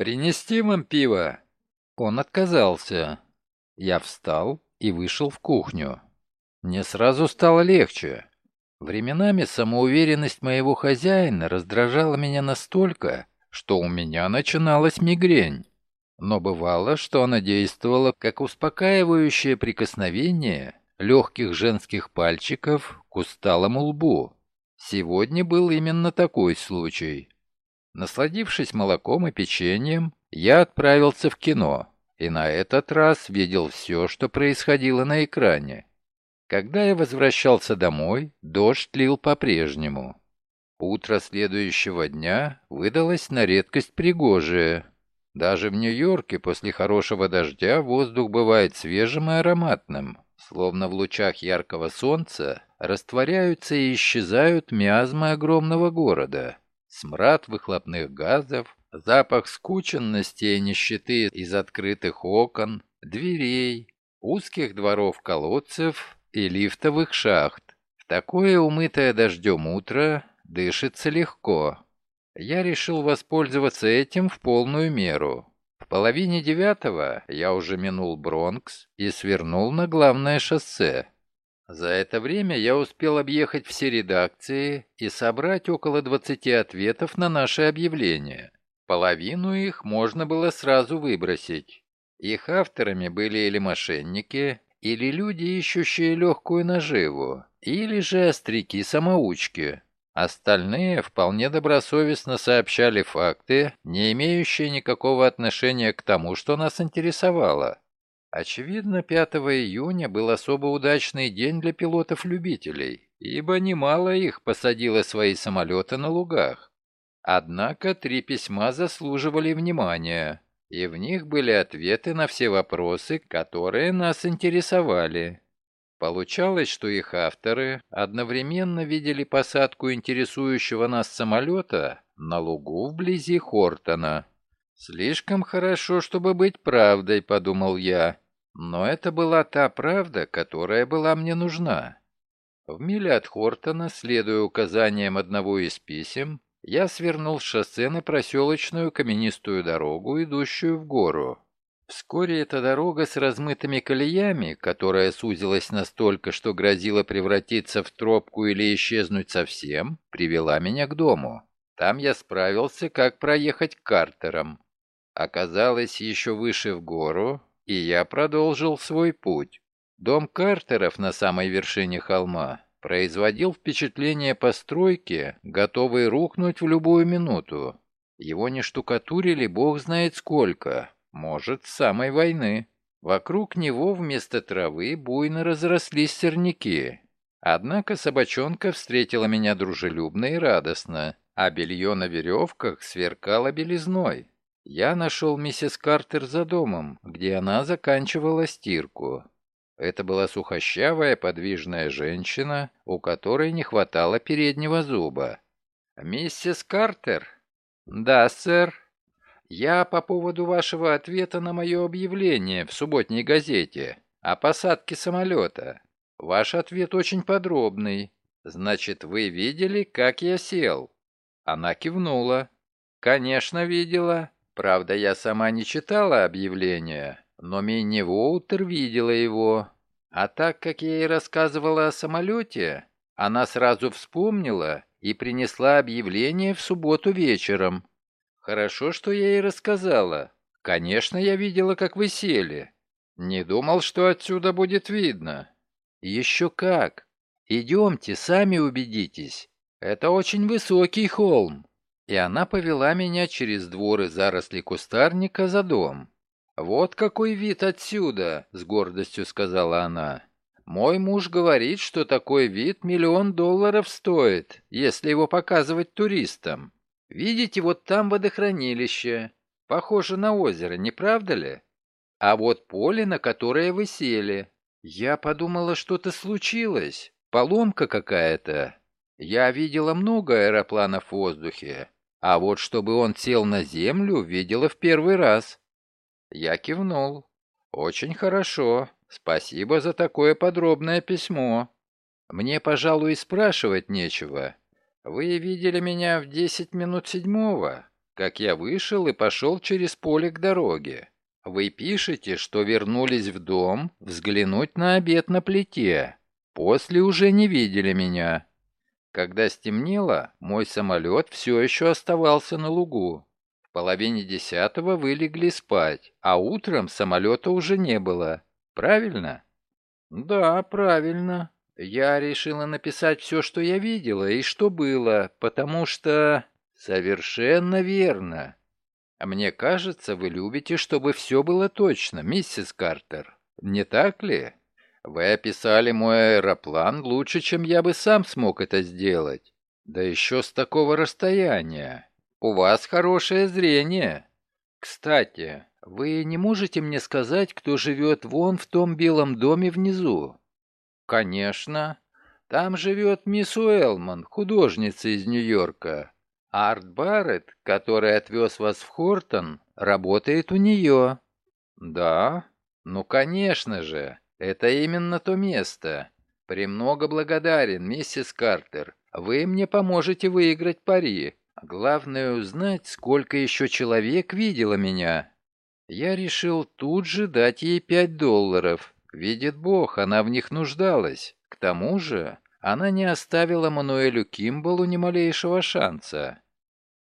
«Принести вам пиво?» Он отказался. Я встал и вышел в кухню. Мне сразу стало легче. Временами самоуверенность моего хозяина раздражала меня настолько, что у меня начиналась мигрень. Но бывало, что она действовала как успокаивающее прикосновение легких женских пальчиков к усталому лбу. Сегодня был именно такой случай. Насладившись молоком и печеньем, я отправился в кино и на этот раз видел все, что происходило на экране. Когда я возвращался домой, дождь лил по-прежнему. Утро следующего дня выдалось на редкость пригожее. Даже в Нью-Йорке после хорошего дождя воздух бывает свежим и ароматным, словно в лучах яркого солнца растворяются и исчезают миазмы огромного города. Смрад выхлопных газов, запах скученности и нищеты из открытых окон, дверей, узких дворов колодцев и лифтовых шахт. В такое умытое дождем утро дышится легко. Я решил воспользоваться этим в полную меру. В половине девятого я уже минул Бронкс и свернул на главное шоссе. За это время я успел объехать все редакции и собрать около 20 ответов на наши объявления. Половину их можно было сразу выбросить. Их авторами были или мошенники, или люди, ищущие легкую наживу, или же остряки-самоучки. Остальные вполне добросовестно сообщали факты, не имеющие никакого отношения к тому, что нас интересовало. Очевидно, 5 июня был особо удачный день для пилотов-любителей, ибо немало их посадило свои самолеты на лугах. Однако три письма заслуживали внимания, и в них были ответы на все вопросы, которые нас интересовали. Получалось, что их авторы одновременно видели посадку интересующего нас самолета на лугу вблизи Хортона. «Слишком хорошо, чтобы быть правдой», — подумал я. Но это была та правда, которая была мне нужна. В миле от Хортона, следуя указаниям одного из писем, я свернул с шоссе на проселочную каменистую дорогу, идущую в гору. Вскоре эта дорога с размытыми колеями, которая сузилась настолько, что грозила превратиться в тропку или исчезнуть совсем, привела меня к дому. Там я справился, как проехать к картерам. Оказалось, еще выше в гору, и я продолжил свой путь. Дом Картеров на самой вершине холма производил впечатление постройки, готовой рухнуть в любую минуту. Его не штукатурили бог знает сколько, может, с самой войны. Вокруг него вместо травы буйно разрослись сорняки. Однако собачонка встретила меня дружелюбно и радостно, а белье на веревках сверкало белизной. Я нашел миссис Картер за домом, где она заканчивала стирку. Это была сухощавая подвижная женщина, у которой не хватало переднего зуба. «Миссис Картер?» «Да, сэр. Я по поводу вашего ответа на мое объявление в субботней газете о посадке самолета. Ваш ответ очень подробный. Значит, вы видели, как я сел?» Она кивнула. «Конечно, видела. Правда, я сама не читала объявление, но Минни Воутер видела его. А так как я ей рассказывала о самолете, она сразу вспомнила и принесла объявление в субботу вечером. Хорошо, что я ей рассказала. Конечно, я видела, как вы сели. Не думал, что отсюда будет видно. Еще как. Идемте, сами убедитесь. Это очень высокий холм и она повела меня через дворы заросли кустарника за дом. «Вот какой вид отсюда!» — с гордостью сказала она. «Мой муж говорит, что такой вид миллион долларов стоит, если его показывать туристам. Видите, вот там водохранилище. Похоже на озеро, не правда ли? А вот поле, на которое вы сели. Я подумала, что-то случилось, поломка какая-то. Я видела много аэропланов в воздухе, а вот чтобы он сел на землю, видела в первый раз. Я кивнул. Очень хорошо. Спасибо за такое подробное письмо. Мне, пожалуй, спрашивать нечего. Вы видели меня в десять минут седьмого, как я вышел и пошел через поле к дороге. Вы пишете, что вернулись в дом взглянуть на обед на плите. После уже не видели меня. Когда стемнело, мой самолет все еще оставался на лугу. В половине десятого вы легли спать, а утром самолета уже не было. Правильно? Да, правильно. Я решила написать все, что я видела и что было, потому что... Совершенно верно. А мне кажется, вы любите, чтобы все было точно, миссис Картер. Не так ли? Вы описали мой аэроплан лучше, чем я бы сам смог это сделать. Да еще с такого расстояния. У вас хорошее зрение. Кстати, вы не можете мне сказать, кто живет вон в том белом доме внизу? «Конечно. Там живет мисс Уэлман, художница из Нью-Йорка. Арт Барретт, который отвез вас в Хортон, работает у нее». «Да? Ну, конечно же. Это именно то место. Премного благодарен, миссис Картер. Вы мне поможете выиграть пари. Главное узнать, сколько еще человек видело меня». Я решил тут же дать ей пять долларов. Видит Бог, она в них нуждалась. К тому же, она не оставила Мануэлю Кимбалу ни малейшего шанса.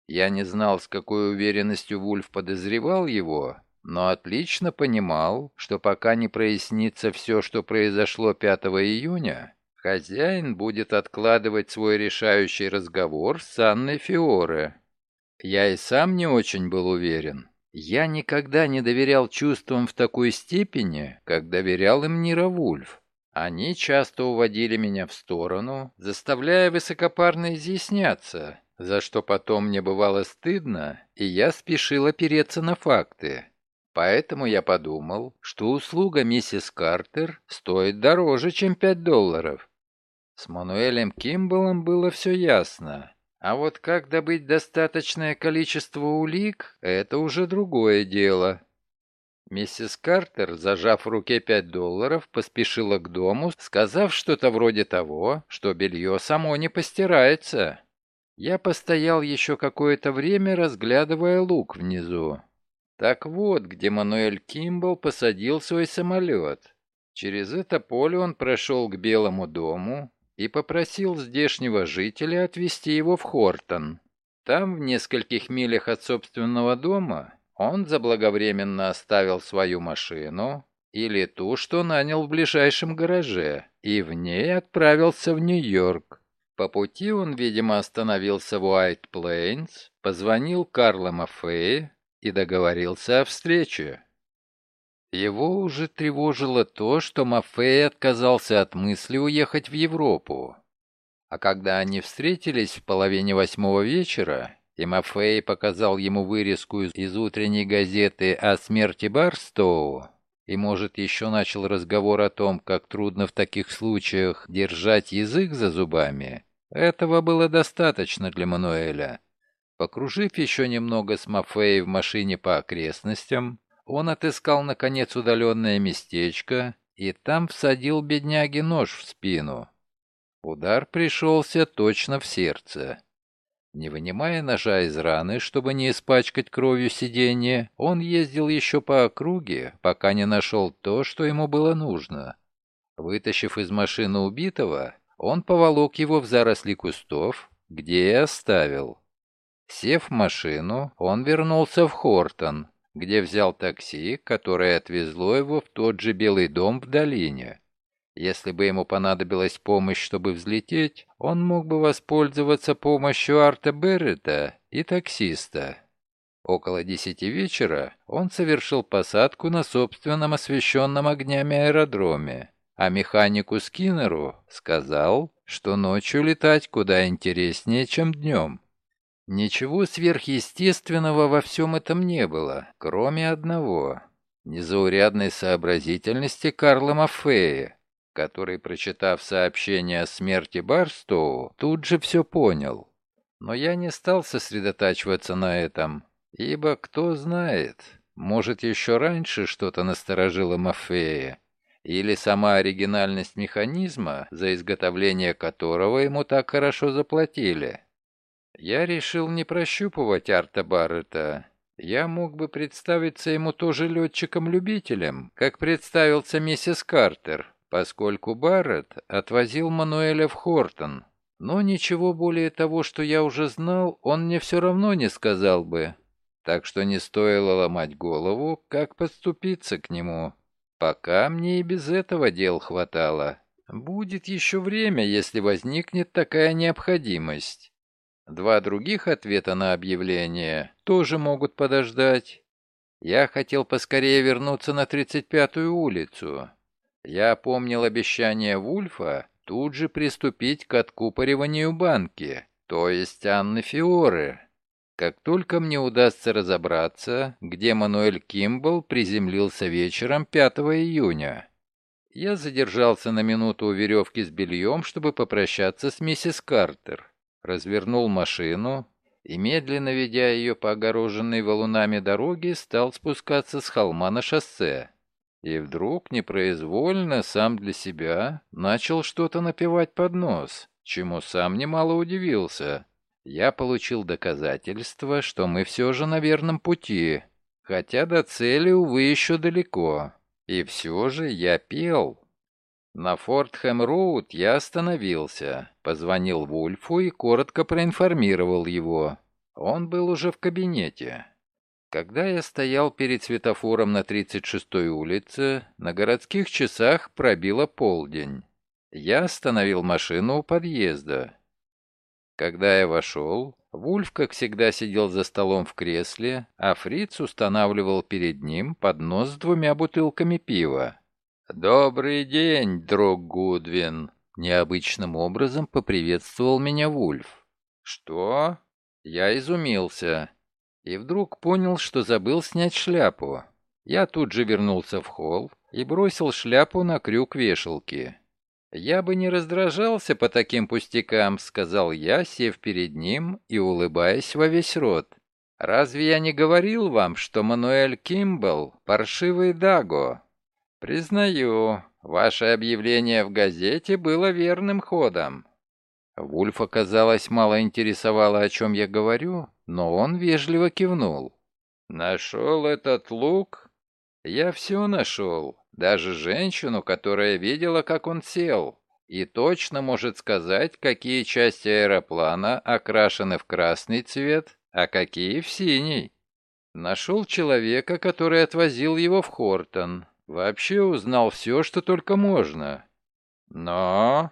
Я не знал, с какой уверенностью Вульф подозревал его, но отлично понимал, что пока не прояснится все, что произошло 5 июня, хозяин будет откладывать свой решающий разговор с Анной Фиоре. Я и сам не очень был уверен, я никогда не доверял чувствам в такой степени, как доверял им Нира Вульф. Они часто уводили меня в сторону, заставляя высокопарно изъясняться, за что потом мне бывало стыдно, и я спешил опереться на факты. Поэтому я подумал, что услуга миссис Картер стоит дороже, чем пять долларов. С Мануэлем Кимбалом было все ясно. А вот как добыть достаточное количество улик – это уже другое дело. Миссис Картер, зажав в руке пять долларов, поспешила к дому, сказав что-то вроде того, что белье само не постирается. Я постоял еще какое-то время, разглядывая лук внизу. Так вот, где Мануэль Кимбл посадил свой самолет. Через это поле он прошел к Белому дому, и попросил здешнего жителя отвезти его в Хортон. Там, в нескольких милях от собственного дома, он заблаговременно оставил свою машину или ту, что нанял в ближайшем гараже, и в ней отправился в Нью-Йорк. По пути он, видимо, остановился в Уайт Плейнс, позвонил Карло Маффеи и договорился о встрече. Его уже тревожило то, что Мафей отказался от мысли уехать в Европу. А когда они встретились в половине восьмого вечера, и Мафей показал ему вырезку из утренней газеты о смерти Барстоу, и, может, еще начал разговор о том, как трудно в таких случаях держать язык за зубами, этого было достаточно для Мануэля. Покружив еще немного с Мафеей в машине по окрестностям, он отыскал, наконец, удаленное местечко и там всадил бедняге нож в спину. Удар пришелся точно в сердце. Не вынимая ножа из раны, чтобы не испачкать кровью сиденье, он ездил еще по округе, пока не нашел то, что ему было нужно. Вытащив из машины убитого, он поволок его в заросли кустов, где и оставил. Сев в машину, он вернулся в Хортон, где взял такси, которое отвезло его в тот же Белый дом в долине. Если бы ему понадобилась помощь, чтобы взлететь, он мог бы воспользоваться помощью Арта Беррета и таксиста. Около десяти вечера он совершил посадку на собственном освещенном огнями аэродроме, а механику Скиннеру сказал, что ночью летать куда интереснее, чем днем. Ничего сверхъестественного во всем этом не было, кроме одного – незаурядной сообразительности Карла Маффея, который, прочитав сообщение о смерти Барстоу, тут же все понял. Но я не стал сосредотачиваться на этом, ибо, кто знает, может, еще раньше что-то насторожило Маффея, или сама оригинальность механизма, за изготовление которого ему так хорошо заплатили. Я решил не прощупывать Арта Баррета. Я мог бы представиться ему тоже летчиком-любителем, как представился миссис Картер, поскольку Барретт отвозил Мануэля в Хортон. Но ничего более того, что я уже знал, он мне все равно не сказал бы. Так что не стоило ломать голову, как подступиться к нему. Пока мне и без этого дел хватало. Будет еще время, если возникнет такая необходимость. Два других ответа на объявление тоже могут подождать. Я хотел поскорее вернуться на 35-ю улицу. Я помнил обещание Вульфа тут же приступить к откупориванию банки, то есть Анны Фиоры. Как только мне удастся разобраться, где Мануэль Кимбл приземлился вечером 5 июня. Я задержался на минуту у веревки с бельем, чтобы попрощаться с миссис Картер развернул машину и, медленно ведя ее по огороженной валунами дороге, стал спускаться с холма на шоссе. И вдруг, непроизвольно, сам для себя, начал что-то напевать под нос, чему сам немало удивился. Я получил доказательство, что мы все же на верном пути, хотя до цели, увы, еще далеко. И все же я пел. На Фортхэм-Роуд я остановился, позвонил Вульфу и коротко проинформировал его. Он был уже в кабинете. Когда я стоял перед светофором на 36-й улице, на городских часах пробило полдень. Я остановил машину у подъезда. Когда я вошел, Вульф, как всегда, сидел за столом в кресле, а Фриц устанавливал перед ним поднос с двумя бутылками пива. «Добрый день, друг Гудвин!» Необычным образом поприветствовал меня Вульф. «Что?» Я изумился и вдруг понял, что забыл снять шляпу. Я тут же вернулся в холл и бросил шляпу на крюк вешалки. «Я бы не раздражался по таким пустякам», — сказал я, сев перед ним и улыбаясь во весь рот. «Разве я не говорил вам, что Мануэль Кимбл — паршивый Даго?» «Признаю, ваше объявление в газете было верным ходом». Вульфа, казалось, мало интересовало, о чем я говорю, но он вежливо кивнул. «Нашел этот лук?» «Я все нашел, даже женщину, которая видела, как он сел, и точно может сказать, какие части аэроплана окрашены в красный цвет, а какие в синий. Нашел человека, который отвозил его в Хортон, Вообще узнал все, что только можно. Но...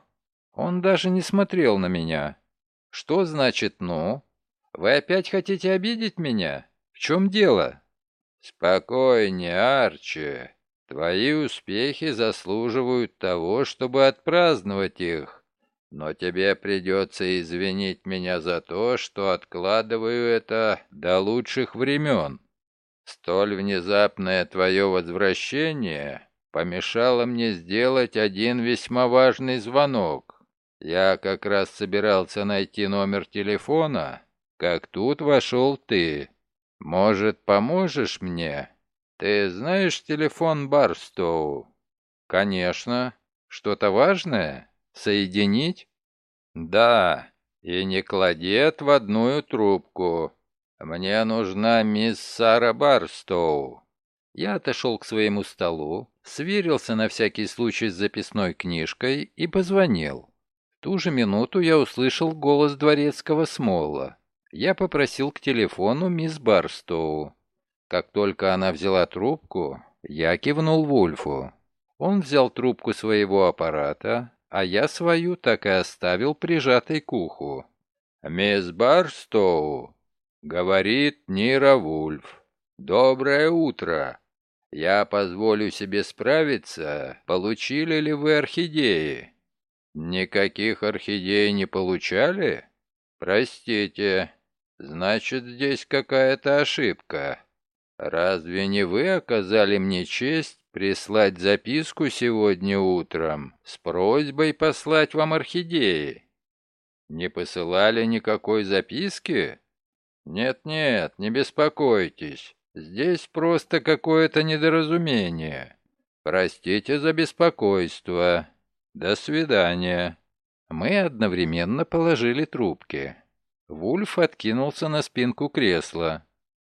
Он даже не смотрел на меня. Что значит «ну»? Вы опять хотите обидеть меня? В чем дело? Спокойнее, Арчи. Твои успехи заслуживают того, чтобы отпраздновать их. Но тебе придется извинить меня за то, что откладываю это до лучших времен. Столь внезапное твое возвращение помешало мне сделать один весьма важный звонок. Я как раз собирался найти номер телефона, как тут вошел ты. Может, поможешь мне? Ты знаешь телефон Барстоу? Конечно. Что-то важное? Соединить? Да, и не клади отводную трубку. «Мне нужна мисс Сара Барстоу». Я отошел к своему столу, сверился на всякий случай с записной книжкой и позвонил. В ту же минуту я услышал голос дворецкого Смолла. Я попросил к телефону мисс Барстоу. Как только она взяла трубку, я кивнул Вульфу. Он взял трубку своего аппарата, а я свою так и оставил прижатой к уху. «Мисс Барстоу, Говорит Нира Вульф. «Доброе утро. Я позволю себе справиться. Получили ли вы орхидеи?» «Никаких орхидей не получали?» «Простите. Значит, здесь какая-то ошибка. Разве не вы оказали мне честь прислать записку сегодня утром с просьбой послать вам орхидеи?» «Не посылали никакой записки?» «Нет-нет, не беспокойтесь. Здесь просто какое-то недоразумение. Простите за беспокойство. До свидания». Мы одновременно положили трубки. Вульф откинулся на спинку кресла.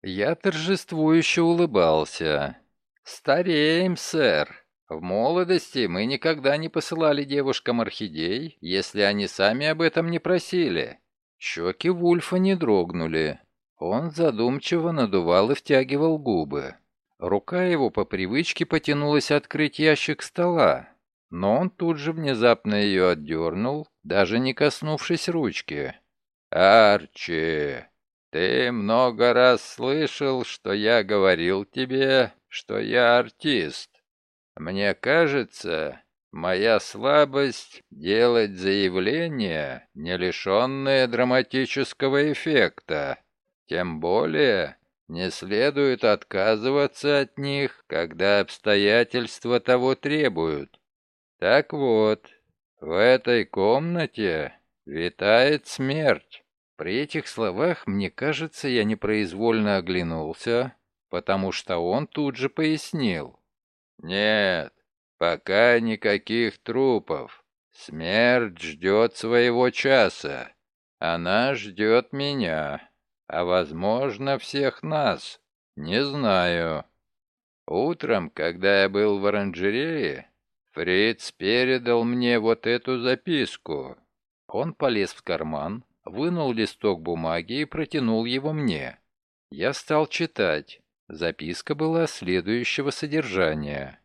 Я торжествующе улыбался. «Стареем, сэр. В молодости мы никогда не посылали девушкам орхидей, если они сами об этом не просили». Щеки Вульфа не дрогнули. Он задумчиво надувал и втягивал губы. Рука его по привычке потянулась открыть ящик стола, но он тут же внезапно ее отдернул, даже не коснувшись ручки. «Арчи, ты много раз слышал, что я говорил тебе, что я артист. Мне кажется, моя слабость — делать заявления, не лишенные драматического эффекта. Тем более не следует отказываться от них, когда обстоятельства того требуют. Так вот, в этой комнате витает смерть. При этих словах, мне кажется, я непроизвольно оглянулся, потому что он тут же пояснил. «Нет, пока никаких трупов. Смерть ждет своего часа. Она ждет меня, а, возможно, всех нас. Не знаю. Утром, когда я был в оранжерее, Фриц передал мне вот эту записку. Он полез в карман, вынул листок бумаги и протянул его мне. Я стал читать. Записка была следующего содержания.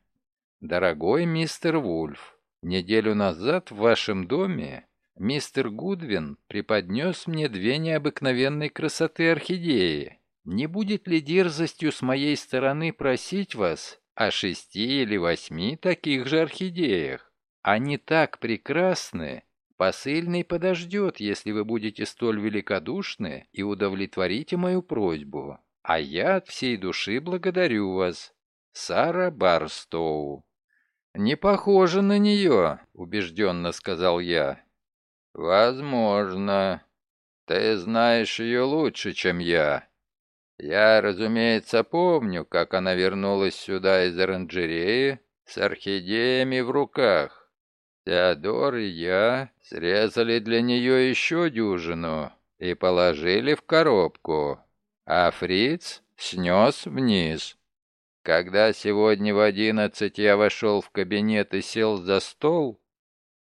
«Дорогой мистер Вульф, неделю назад в вашем доме мистер Гудвин преподнес мне две необыкновенной красоты орхидеи. Не будет ли дерзостью с моей стороны просить вас о шести или восьми таких же орхидеях? Они так прекрасны, Посыльный подождет, если вы будете столь великодушны и удовлетворите мою просьбу. А я от всей души благодарю вас. Сара Барстоу. «Не похоже на нее», — убежденно сказал я. «Возможно. Ты знаешь ее лучше, чем я. Я, разумеется, помню, как она вернулась сюда из оранжереи с орхидеями в руках. Теодор и я срезали для нее еще дюжину и положили в коробку, а Фриц снес вниз. Когда сегодня в одиннадцать я вошел в кабинет и сел за стол,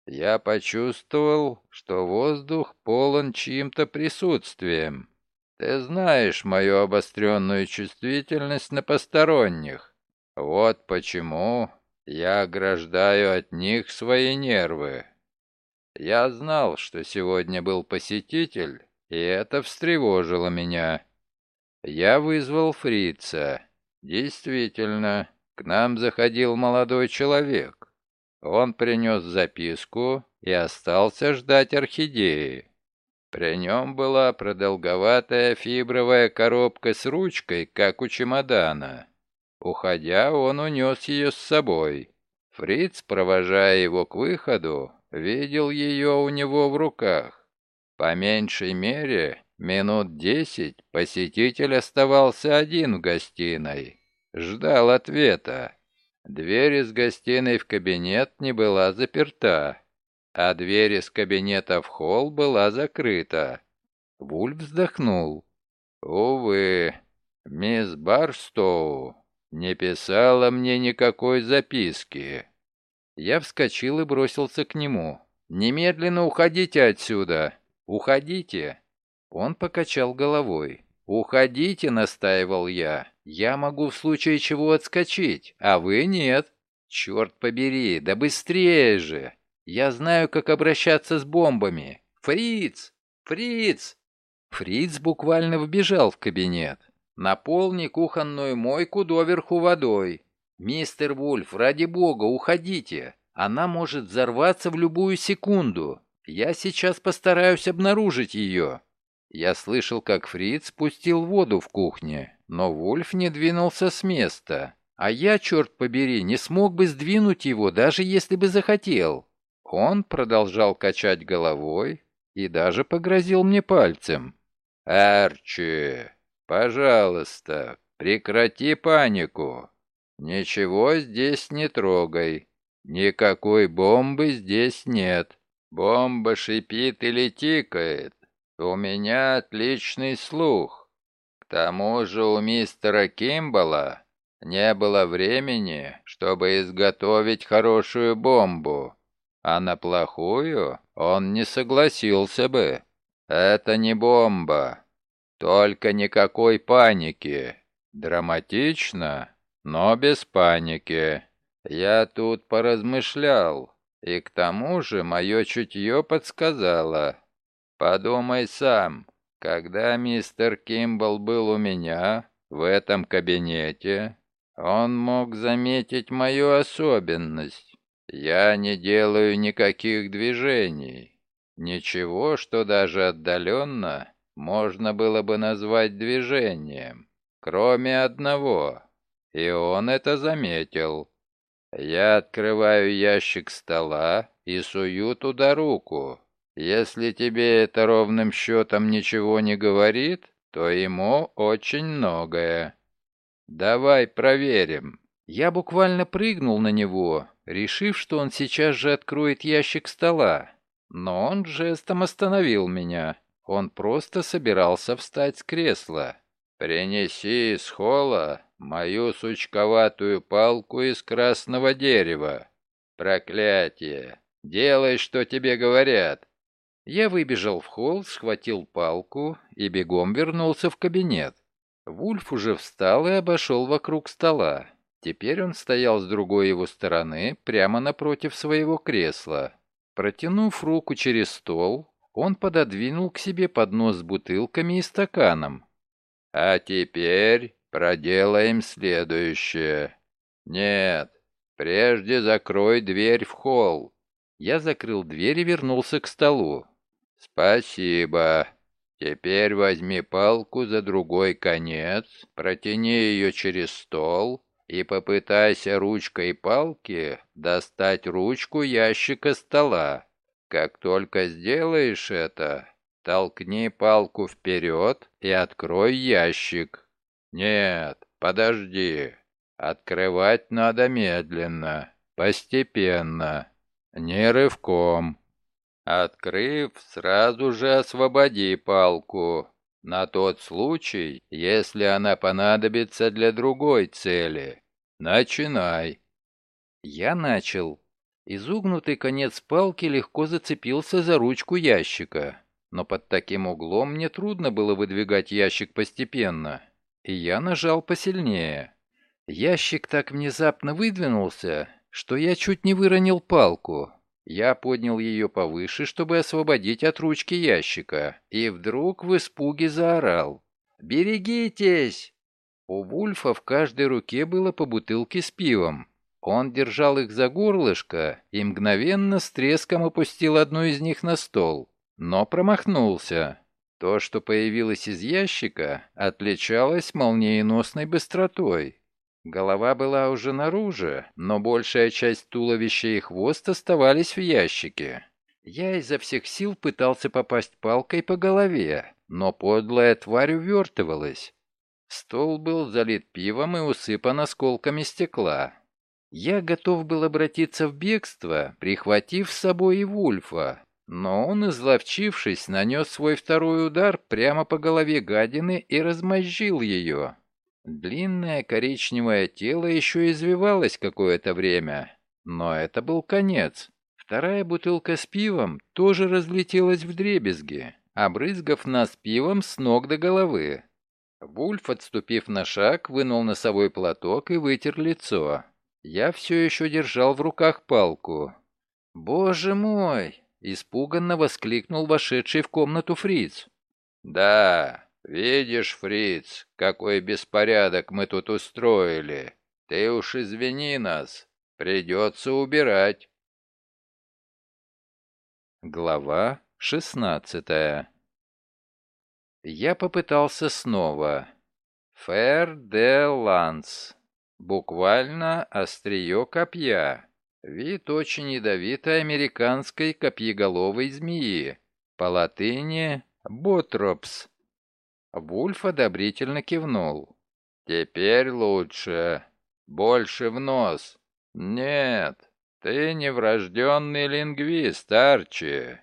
я почувствовал, что воздух полон чьим-то присутствием. Ты знаешь мою обостренную чувствительность на посторонних. Вот почему я ограждаю от них свои нервы. Я знал, что сегодня был посетитель, и это встревожило меня. Я вызвал фрица. Действительно, к нам заходил молодой человек. Он принес записку и остался ждать орхидеи. При нем была продолговатая фибровая коробка с ручкой, как у чемодана. Уходя, он унес ее с собой. Фриц, провожая его к выходу, видел ее у него в руках. По меньшей мере, минут десять посетитель оставался один в гостиной. Ждал ответа. Дверь из гостиной в кабинет не была заперта, а дверь из кабинета в холл была закрыта. Вульф вздохнул. «Увы, мисс Барстоу не писала мне никакой записки. Я вскочил и бросился к нему. «Немедленно уходите отсюда! Уходите!» Он покачал головой. «Уходите!» — настаивал я. «Я могу в случае чего отскочить, а вы нет!» «Черт побери, да быстрее же! Я знаю, как обращаться с бомбами! Фриц! Фриц!» Фриц буквально вбежал в кабинет. Наполни кухонную мойку доверху водой. Мистер Вульф, ради бога, уходите. Она может взорваться в любую секунду. Я сейчас постараюсь обнаружить ее». Я слышал, как Фриц спустил воду в кухне, но Вульф не двинулся с места. А я, черт побери, не смог бы сдвинуть его, даже если бы захотел. Он продолжал качать головой и даже погрозил мне пальцем. «Арчи, «Пожалуйста, прекрати панику. Ничего здесь не трогай. Никакой бомбы здесь нет. Бомба шипит или тикает. У меня отличный слух. К тому же у мистера Кимбала не было времени, чтобы изготовить хорошую бомбу, а на плохую он не согласился бы. Это не бомба, только никакой паники. Драматично, но без паники. Я тут поразмышлял, и к тому же мое чутье подсказало. Подумай сам, когда мистер Кимбл был у меня, в этом кабинете, он мог заметить мою особенность. Я не делаю никаких движений. Ничего, что даже отдаленно можно было бы назвать движением, кроме одного. И он это заметил. Я открываю ящик стола и сую туда руку. Если тебе это ровным счетом ничего не говорит, то ему очень многое. «Давай проверим». Я буквально прыгнул на него, решив, что он сейчас же откроет ящик стола. Но он жестом остановил меня. Он просто собирался встать с кресла. «Принеси из холла мою сучковатую палку из красного дерева. Проклятие! Делай, что тебе говорят!» Я выбежал в холл, схватил палку и бегом вернулся в кабинет. Вульф уже встал и обошел вокруг стола. Теперь он стоял с другой его стороны, прямо напротив своего кресла. Протянув руку через стол, он пододвинул к себе поднос с бутылками и стаканом. «А теперь проделаем следующее. Нет, прежде закрой дверь в холл». Я закрыл дверь и вернулся к столу. «Спасибо. Теперь возьми палку за другой конец, протяни ее через стол и попытайся ручкой палки достать ручку ящика стола. Как только сделаешь это, толкни палку вперед и открой ящик. Нет, подожди. Открывать надо медленно, постепенно, не рывком. Открыв, сразу же освободи палку. На тот случай, если она понадобится для другой цели. Начинай. Я начал. Изогнутый конец палки легко зацепился за ручку ящика. Но под таким углом мне трудно было выдвигать ящик постепенно. И я нажал посильнее. Ящик так внезапно выдвинулся, что я чуть не выронил палку. Я поднял ее повыше, чтобы освободить от ручки ящика, и вдруг в испуге заорал. «Берегитесь!» У Вульфа в каждой руке было по бутылке с пивом. Он держал их за горлышко и мгновенно с треском опустил одну из них на стол, но промахнулся. То, что появилось из ящика, отличалось молниеносной быстротой. Голова была уже наружу, но большая часть туловища и хвост оставались в ящике. Я изо всех сил пытался попасть палкой по голове, но подлая тварь увертывалась. Стол был залит пивом и усыпан осколками стекла. Я готов был обратиться в бегство, прихватив с собой и Вульфа, но он, изловчившись, нанес свой второй удар прямо по голове гадины и размозжил ее. Длинное коричневое тело еще извивалось какое-то время, но это был конец. Вторая бутылка с пивом тоже разлетелась в дребезги, обрызгав нас пивом с ног до головы. Вульф, отступив на шаг, вынул носовой платок и вытер лицо. Я все еще держал в руках палку. «Боже мой!» — испуганно воскликнул вошедший в комнату фриц. «Да, «Видишь, фриц, какой беспорядок мы тут устроили. Ты уж извини нас, придется убирать». Глава шестнадцатая Я попытался снова. «Фер де ланс». Буквально острие копья. Вид очень ядовитой американской копьеголовой змеи. По латыни «ботропс». Вульф одобрительно кивнул. «Теперь лучше. Больше в нос. Нет, ты не врожденный лингвист, Арчи.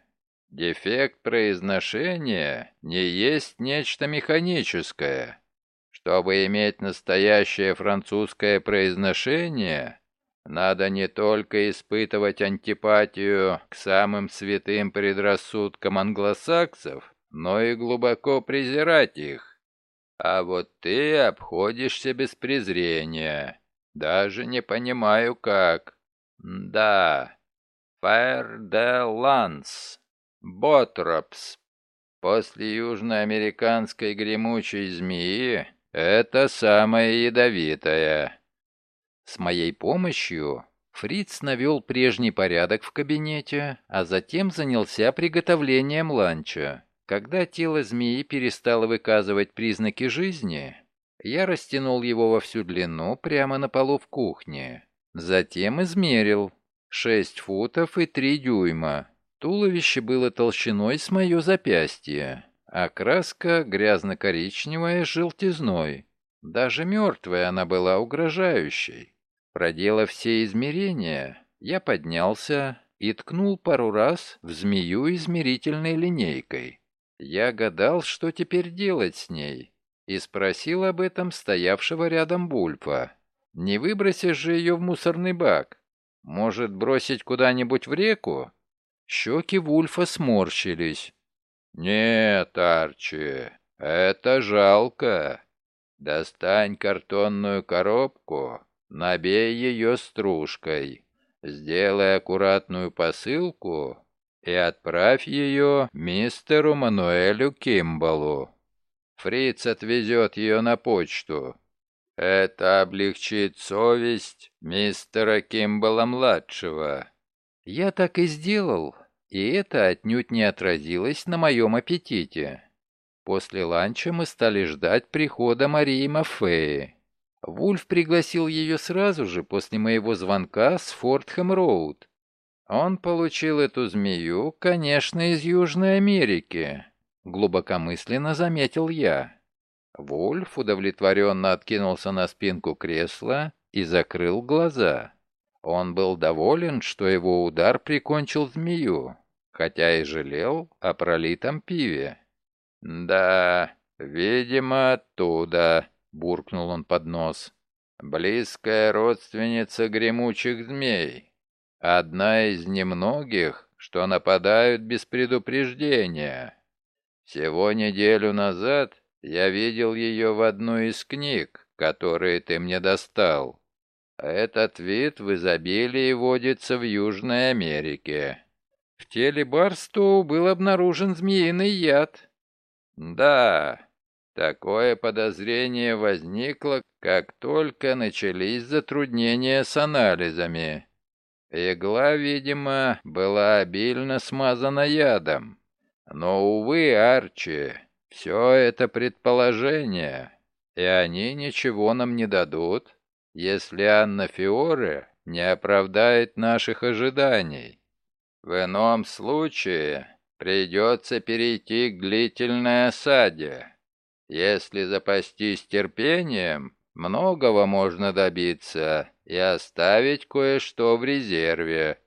Дефект произношения не есть нечто механическое. Чтобы иметь настоящее французское произношение, надо не только испытывать антипатию к самым святым предрассудкам англосаксов, но и глубоко презирать их. А вот ты обходишься без презрения. Даже не понимаю, как. Да, Фэр де Ланс, Ботропс. После южноамериканской гремучей змеи это самая ядовитая. С моей помощью Фриц навел прежний порядок в кабинете, а затем занялся приготовлением ланча. Когда тело змеи перестало выказывать признаки жизни, я растянул его во всю длину прямо на полу в кухне. Затем измерил. шесть футов и три дюйма. Туловище было толщиной с мое запястье, а краска грязно-коричневая с желтизной. Даже мертвая она была угрожающей. Проделав все измерения, я поднялся и ткнул пару раз в змею измерительной линейкой. Я гадал, что теперь делать с ней, и спросил об этом стоявшего рядом Бульпа. Не выбросишь же ее в мусорный бак? Может, бросить куда-нибудь в реку? Щеки Вульфа сморщились. «Нет, Арчи, это жалко. Достань картонную коробку Набей ее стружкой. Сделай аккуратную посылку и отправь ее мистеру Мануэлю Кимбалу. Фриц отвезет ее на почту. Это облегчит совесть мистера Кимбала-младшего. Я так и сделал, и это отнюдь не отразилось на моем аппетите. После ланча мы стали ждать прихода Марии Мафеи. Вульф пригласил ее сразу же после моего звонка с Фортхэм-Роуд. Он получил эту змею, конечно, из Южной Америки, глубокомысленно заметил я. Вульф удовлетворенно откинулся на спинку кресла и закрыл глаза. Он был доволен, что его удар прикончил змею, хотя и жалел о пролитом пиве. «Да, видимо, оттуда», буркнул он под нос. «Близкая родственница гремучих змей. Одна из немногих, что нападают без предупреждения. Всего неделю назад я видел ее в одной из книг, которые ты мне достал. Этот вид в изобилии водится в Южной Америке. В теле Барстоу был обнаружен змеиный яд. Да, Такое подозрение возникло, как только начались затруднения с анализами. Игла, видимо, была обильно смазана ядом. Но, увы, Арчи, все это предположение, и они ничего нам не дадут, если Анна Фиоре не оправдает наших ожиданий. В ином случае придется перейти к длительной осаде. Если запастись терпением, многого можно добиться и оставить кое-что в резерве.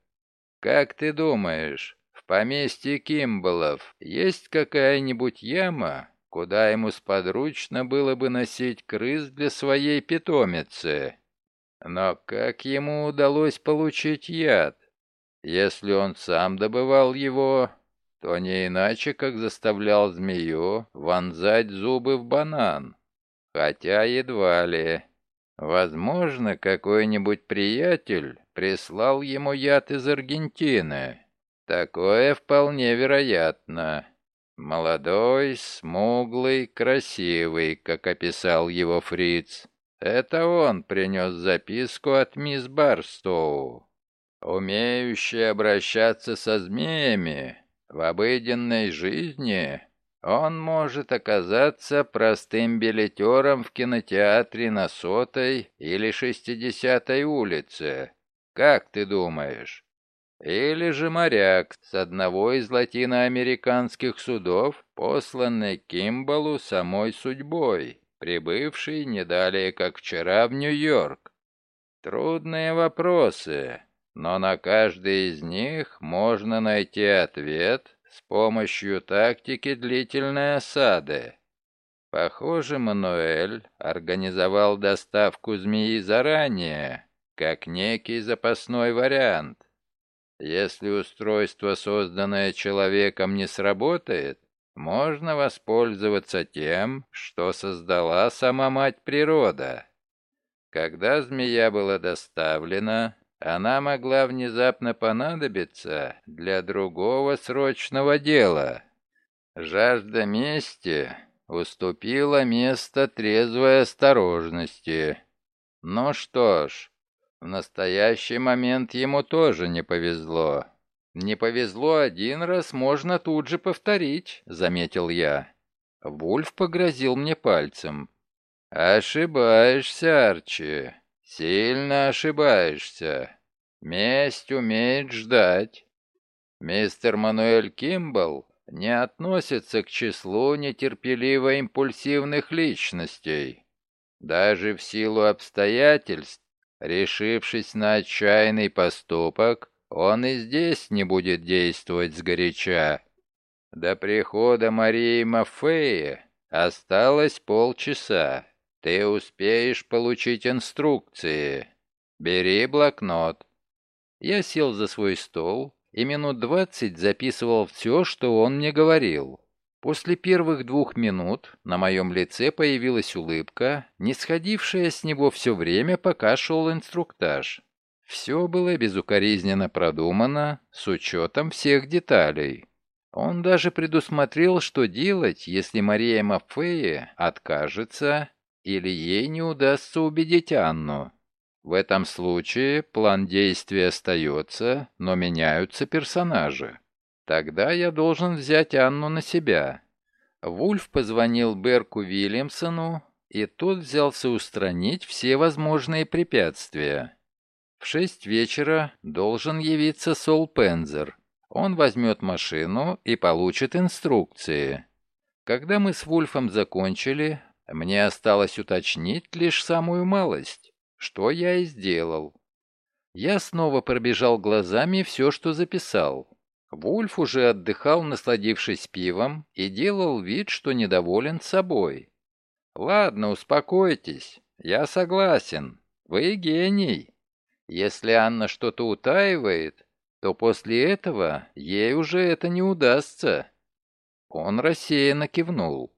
Как ты думаешь, в поместье Кимбалов есть какая-нибудь яма, куда ему сподручно было бы носить крыс для своей питомицы? Но как ему удалось получить яд? Если он сам добывал его, то не иначе, как заставлял змею вонзать зубы в банан. Хотя едва ли. Возможно, какой-нибудь приятель прислал ему яд из Аргентины. Такое вполне вероятно. Молодой, смуглый, красивый, как описал его фриц. Это он принес записку от мисс Барстоу. Умеющий обращаться со змеями, в обыденной жизни он может оказаться простым билетером в кинотеатре на сотой или шестидесятой улице. Как ты думаешь? Или же моряк с одного из латиноамериканских судов, посланный Кимбалу самой судьбой, прибывший не далее, как вчера в Нью-Йорк. Трудные вопросы, но на каждый из них можно найти ответ с помощью тактики длительной осады. Похоже, Мануэль организовал доставку змеи заранее, как некий запасной вариант. Если устройство, созданное человеком, не сработает, можно воспользоваться тем, что создала сама мать природа. Когда змея была доставлена, она могла внезапно понадобиться для другого срочного дела. Жажда мести уступила место трезвой осторожности. Ну что ж, в настоящий момент ему тоже не повезло. «Не повезло один раз, можно тут же повторить», — заметил я. Вульф погрозил мне пальцем. «Ошибаешься, Арчи. Сильно ошибаешься. Месть умеет ждать. Мистер Мануэль Кимбл не относится к числу нетерпеливо-импульсивных личностей. Даже в силу обстоятельств, решившись на отчаянный поступок, он и здесь не будет действовать сгоряча. До прихода Марии Мафеи осталось полчаса. Ты успеешь получить инструкции. Бери блокнот. Я сел за свой стол и минут двадцать записывал все, что он мне говорил. После первых двух минут на моем лице появилась улыбка, не сходившая с него все время, пока шел инструктаж. Все было безукоризненно продумано, с учетом всех деталей. Он даже предусмотрел, что делать, если Мария Мафея откажется или ей не удастся убедить Анну. В этом случае план действия остается, но меняются персонажи. Тогда я должен взять Анну на себя. Вульф позвонил Берку Вильямсону, и тот взялся устранить все возможные препятствия. В шесть вечера должен явиться Сол Пензер. Он возьмет машину и получит инструкции. Когда мы с Вульфом закончили, мне осталось уточнить лишь самую малость, что я и сделал. Я снова пробежал глазами все, что записал. Вульф уже отдыхал, насладившись пивом, и делал вид, что недоволен собой. «Ладно, успокойтесь. Я согласен. Вы гений. Если Анна что-то утаивает, то после этого ей уже это не удастся. Он рассеянно кивнул.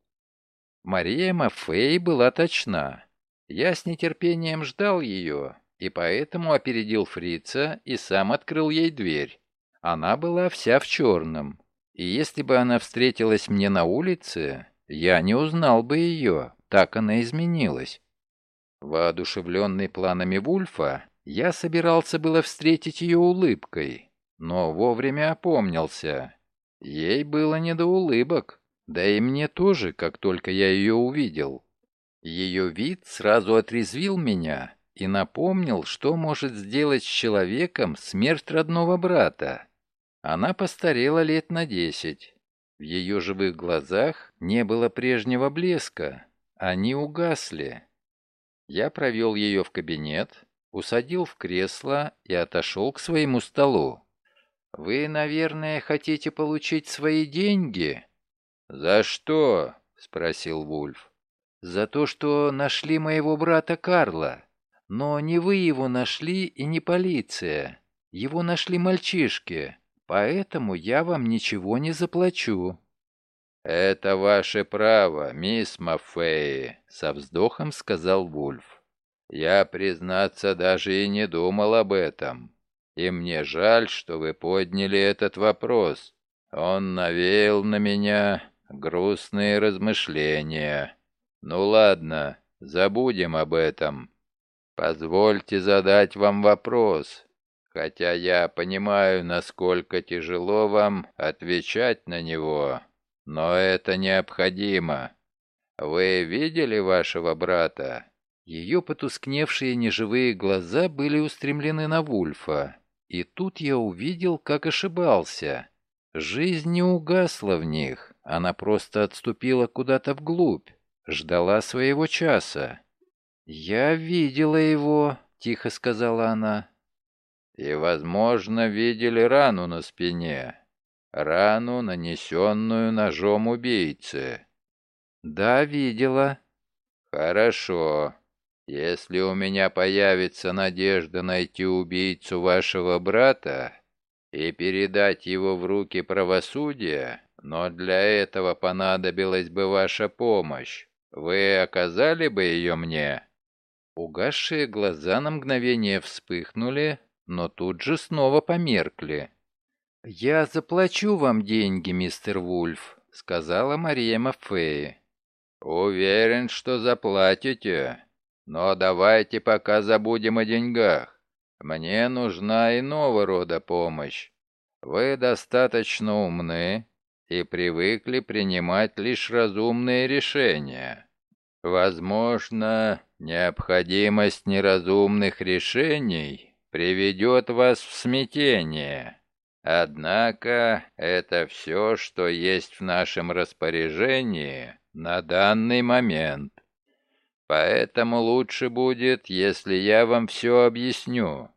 Мария Мафей была точна. Я с нетерпением ждал ее, и поэтому опередил фрица и сам открыл ей дверь. Она была вся в черном, и если бы она встретилась мне на улице, я не узнал бы ее, так она изменилась. Воодушевленный планами Вульфа, я собирался было встретить ее улыбкой, но вовремя опомнился. Ей было не до улыбок, да и мне тоже, как только я ее увидел. Ее вид сразу отрезвил меня и напомнил, что может сделать с человеком смерть родного брата. Она постарела лет на десять. В ее живых глазах не было прежнего блеска, они угасли. Я провел ее в кабинет, усадил в кресло и отошел к своему столу. «Вы, наверное, хотите получить свои деньги?» «За что?» — спросил Вульф. «За то, что нашли моего брата Карла. Но не вы его нашли и не полиция. Его нашли мальчишки, поэтому я вам ничего не заплачу». «Это ваше право, мисс Маффеи», — со вздохом сказал Вульф. Я, признаться, даже и не думал об этом. И мне жаль, что вы подняли этот вопрос. Он навеял на меня грустные размышления. Ну ладно, забудем об этом. Позвольте задать вам вопрос, хотя я понимаю, насколько тяжело вам отвечать на него, но это необходимо. Вы видели вашего брата? Ее потускневшие неживые глаза были устремлены на Вульфа. И тут я увидел, как ошибался. Жизнь не угасла в них, она просто отступила куда-то вглубь, ждала своего часа. «Я видела его», — тихо сказала она. «И, возможно, видели рану на спине. рану, нанесенную ножом убийцы?» «Да, видела». «Хорошо. Если у меня появится надежда найти убийцу вашего брата и передать его в руки правосудия, но для этого понадобилась бы ваша помощь, вы оказали бы ее мне?» Угасшие глаза на мгновение вспыхнули, но тут же снова померкли. «Я заплачу вам деньги, мистер Вульф», — сказала Мария Маффеи. «Уверен, что заплатите. Но давайте пока забудем о деньгах. Мне нужна иного рода помощь. Вы достаточно умны и привыкли принимать лишь разумные решения. Возможно, необходимость неразумных решений приведет вас в смятение. Однако это все, что есть в нашем распоряжении на данный момент. Поэтому лучше будет, если я вам все объясню.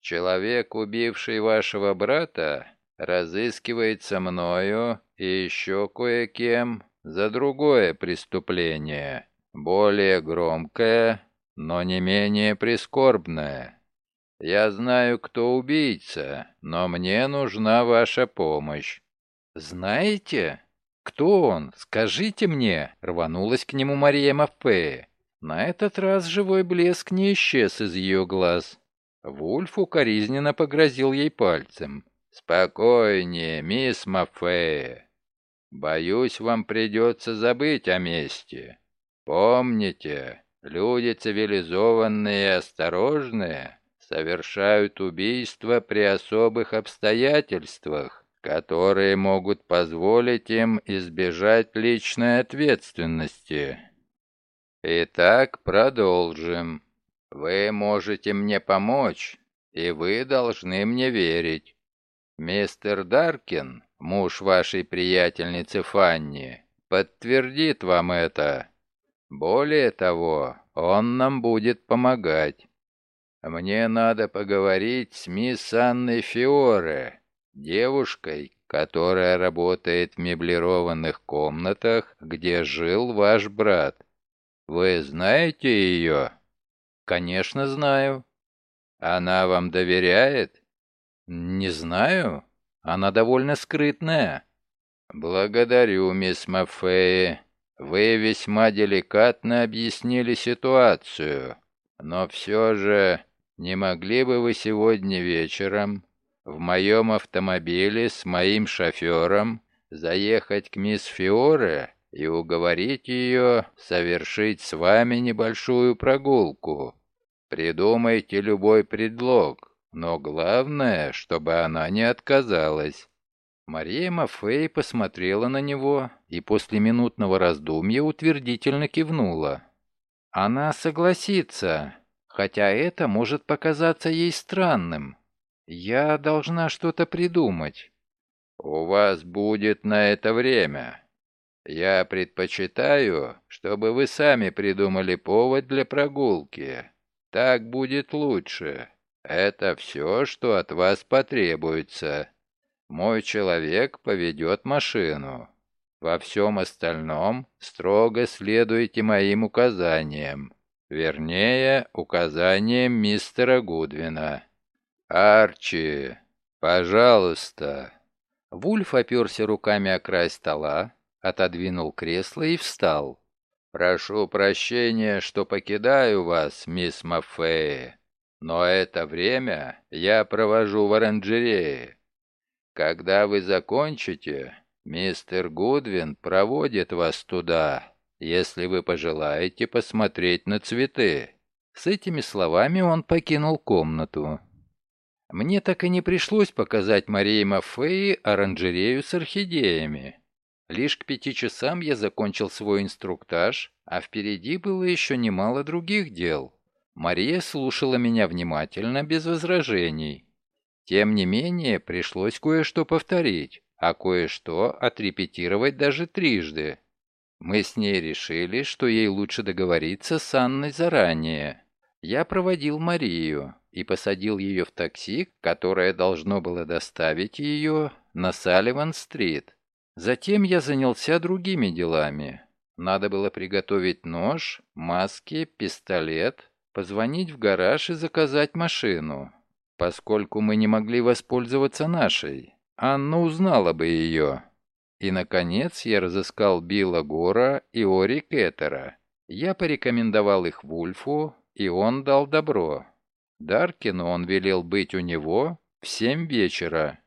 Человек, убивший вашего брата, разыскивается мною и еще кое-кем за другое преступление, более громкое, но не менее прискорбное. Я знаю, кто убийца, но мне нужна ваша помощь. Знаете, кто он? Скажите мне, рванулась к нему Мария Маффея. На этот раз живой блеск не исчез из ее глаз. Вульф укоризненно погрозил ей пальцем. «Спокойнее, мисс Маффея. Боюсь, вам придется забыть о мести. Помните, люди цивилизованные и осторожные совершают убийства при особых обстоятельствах, которые могут позволить им избежать личной ответственности. Итак, продолжим. Вы можете мне помочь, и вы должны мне верить. Мистер Даркин, муж вашей приятельницы Фанни, подтвердит вам это. Более того, он нам будет помогать. Мне надо поговорить с мисс Анной Фиоре, девушкой, которая работает в меблированных комнатах, где жил ваш брат. «Вы знаете ее?» «Конечно знаю». «Она вам доверяет?» «Не знаю. Она довольно скрытная». «Благодарю, мисс Маффеи. Вы весьма деликатно объяснили ситуацию. Но все же, не могли бы вы сегодня вечером в моем автомобиле с моим шофером заехать к мисс Фиоре и уговорить ее совершить с вами небольшую прогулку. Придумайте любой предлог, но главное, чтобы она не отказалась». Мария Мафей посмотрела на него и после минутного раздумья утвердительно кивнула. «Она согласится, хотя это может показаться ей странным. Я должна что-то придумать». «У вас будет на это время. Я предпочитаю, чтобы вы сами придумали повод для прогулки. Так будет лучше. Это все, что от вас потребуется. Мой человек поведет машину. Во всем остальном строго следуйте моим указаниям. Вернее, указаниям мистера Гудвина. Арчи, пожалуйста. Вульф оперся руками о край стола, отодвинул кресло и встал. «Прошу прощения, что покидаю вас, мисс Маффеи, но это время я провожу в оранжерее. Когда вы закончите, мистер Гудвин проводит вас туда, если вы пожелаете посмотреть на цветы». С этими словами он покинул комнату. Мне так и не пришлось показать Марии Маффеи оранжерею с орхидеями. Лишь к пяти часам я закончил свой инструктаж, а впереди было еще немало других дел. Мария слушала меня внимательно, без возражений. Тем не менее, пришлось кое-что повторить, а кое-что отрепетировать даже трижды. Мы с ней решили, что ей лучше договориться с Анной заранее. Я проводил Марию, и посадил ее в такси, которое должно было доставить ее на Салливан-стрит. Затем я занялся другими делами. Надо было приготовить нож, маски, пистолет, позвонить в гараж и заказать машину. Поскольку мы не могли воспользоваться нашей, Анна узнала бы ее. И, наконец, я разыскал Билла Гора и Ори Кеттера. Я порекомендовал их Вульфу, и он дал добро. Даркину он велел быть у него в семь вечера,